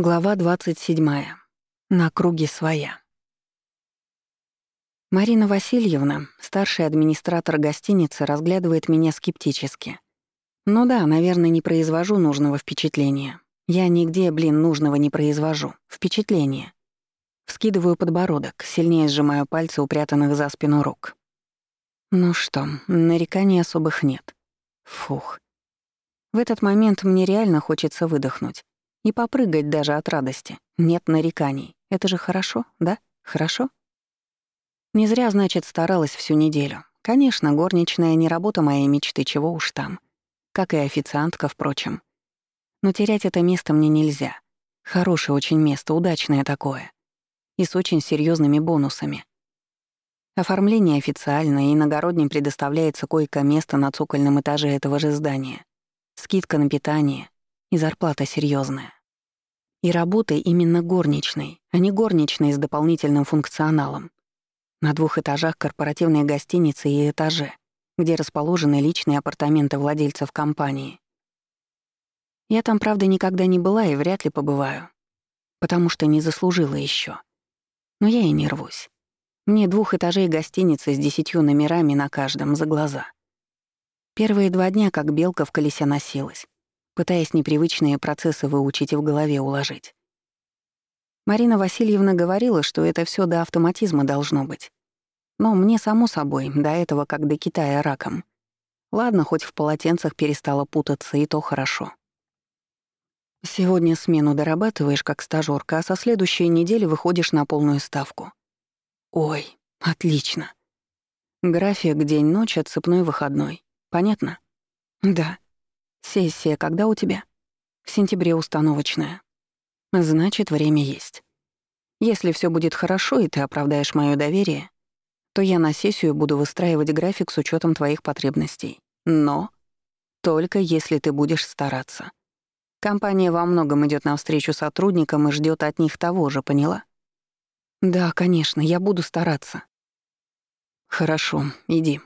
Глава 27. На круге своя. Марина Васильевна, старший администратор гостиницы, разглядывает меня скептически. Ну да, наверное, не произвожу нужного впечатления. Я нигде, блин, нужного не произвожу. Впечатление. Вскидываю подбородок, сильнее сжимаю пальцы, упрятанных за спину рук. Ну что, нареканий особых нет. Фух. В этот момент мне реально хочется выдохнуть. И попрыгать даже от радости. Нет нареканий. Это же хорошо, да? Хорошо? Не зря, значит, старалась всю неделю. Конечно, горничная не работа моей мечты, чего уж там. Как и официантка, впрочем. Но терять это место мне нельзя. Хорошее очень место, удачное такое. И с очень серьезными бонусами. Оформление официальное, и иногородним предоставляется койко-место на цокольном этаже этого же здания. Скидка на питание, и зарплата серьезная. И работа именно горничной, а не горничной с дополнительным функционалом. На двух этажах корпоративной гостиницы и этаже, где расположены личные апартаменты владельцев компании. Я там, правда, никогда не была и вряд ли побываю, потому что не заслужила еще. Но я и не рвусь. Мне двух этажей гостиницы с десятью номерами на каждом за глаза. Первые два дня как белка в колесе носилась пытаясь непривычные процессы выучить и в голове уложить. Марина Васильевна говорила, что это все до автоматизма должно быть. Но мне, само собой, до этого как до Китая раком. Ладно, хоть в полотенцах перестала путаться, и то хорошо. Сегодня смену дорабатываешь как стажёрка, а со следующей недели выходишь на полную ставку. Ой, отлично. График день-ночь, отсыпной выходной. Понятно? Да. Сессия когда у тебя? В сентябре установочная. Значит, время есть. Если все будет хорошо, и ты оправдаешь мое доверие, то я на сессию буду выстраивать график с учетом твоих потребностей. Но только если ты будешь стараться. Компания во многом идет навстречу сотрудникам и ждет от них того же, поняла? Да, конечно, я буду стараться. Хорошо, иди.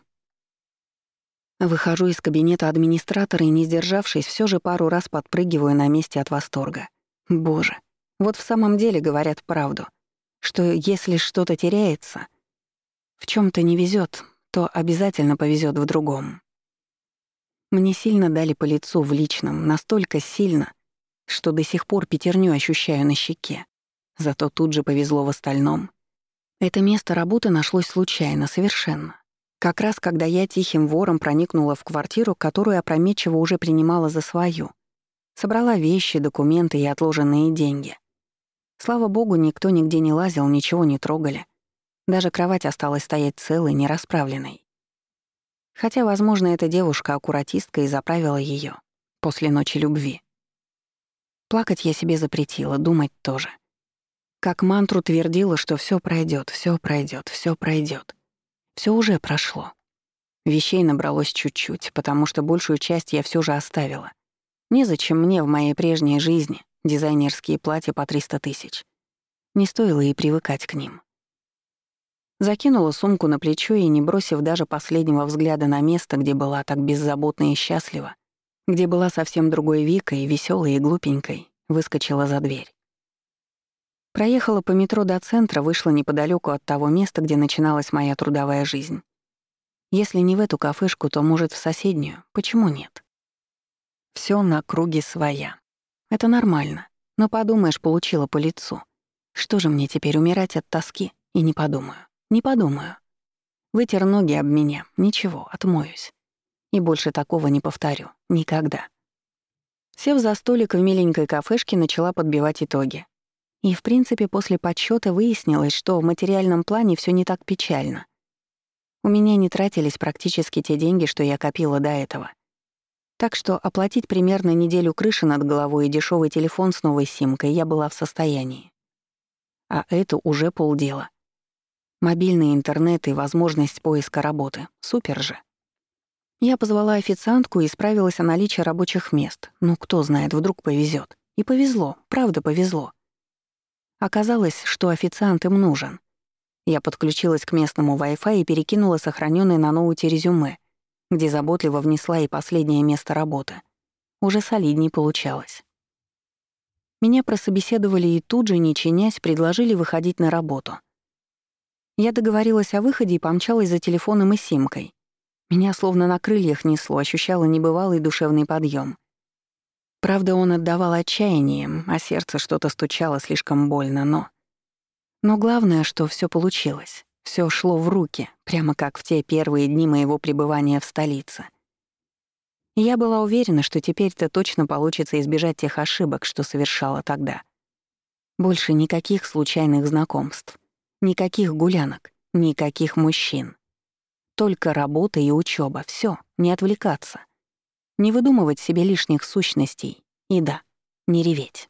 Выхожу из кабинета администратора и, не сдержавшись, все же пару раз подпрыгиваю на месте от восторга. Боже, вот в самом деле говорят правду, что если что-то теряется, в чем то не везет, то обязательно повезет в другом. Мне сильно дали по лицу в личном, настолько сильно, что до сих пор пятерню ощущаю на щеке. Зато тут же повезло в остальном. Это место работы нашлось случайно, совершенно. Как раз когда я тихим вором проникнула в квартиру, которую опрометчиво уже принимала за свою. Собрала вещи, документы и отложенные деньги. Слава богу, никто нигде не лазил, ничего не трогали. Даже кровать осталась стоять целой, нерасправленной. Хотя, возможно, эта девушка-аккуратистка и заправила ее после ночи любви. Плакать я себе запретила, думать тоже. Как мантру твердила, что все пройдет, все пройдет, все пройдет. Все уже прошло. Вещей набралось чуть-чуть, потому что большую часть я все же оставила. Незачем мне в моей прежней жизни дизайнерские платья по 300 тысяч. Не стоило и привыкать к ним. Закинула сумку на плечо и, не бросив даже последнего взгляда на место, где была так беззаботна и счастлива, где была совсем другой Викой, веселой и глупенькой, выскочила за дверь. Проехала по метро до центра, вышла неподалеку от того места, где начиналась моя трудовая жизнь. Если не в эту кафешку, то, может, в соседнюю. Почему нет? Все на круге своя. Это нормально. Но подумаешь, получила по лицу. Что же мне теперь, умирать от тоски? И не подумаю. Не подумаю. Вытер ноги об меня. Ничего, отмоюсь. И больше такого не повторю. Никогда. Сев за столик в миленькой кафешке, начала подбивать итоги. И, в принципе, после подсчета выяснилось, что в материальном плане все не так печально. У меня не тратились практически те деньги, что я копила до этого. Так что оплатить примерно неделю крыши над головой и дешевый телефон с новой симкой я была в состоянии. А это уже полдела. Мобильный интернет и возможность поиска работы. Супер же. Я позвала официантку и справилась о наличии рабочих мест. Ну, кто знает, вдруг повезет. И повезло, правда повезло. Оказалось, что официант им нужен. Я подключилась к местному Wi-Fi и перекинула сохраненный на ноуте резюме, где заботливо внесла и последнее место работы. Уже солидней получалось. Меня прособеседовали и тут же, не чинясь, предложили выходить на работу. Я договорилась о выходе и помчалась за телефоном и симкой. Меня словно на крыльях несло, ощущала небывалый душевный подъем. Правда, он отдавал отчаянием, а сердце что-то стучало слишком больно, но... Но главное, что все получилось. Все шло в руки, прямо как в те первые дни моего пребывания в столице. Я была уверена, что теперь-то точно получится избежать тех ошибок, что совершала тогда. Больше никаких случайных знакомств, никаких гулянок, никаких мужчин. Только работа и учеба, все, не отвлекаться. Не выдумывать себе лишних сущностей и да, не реветь.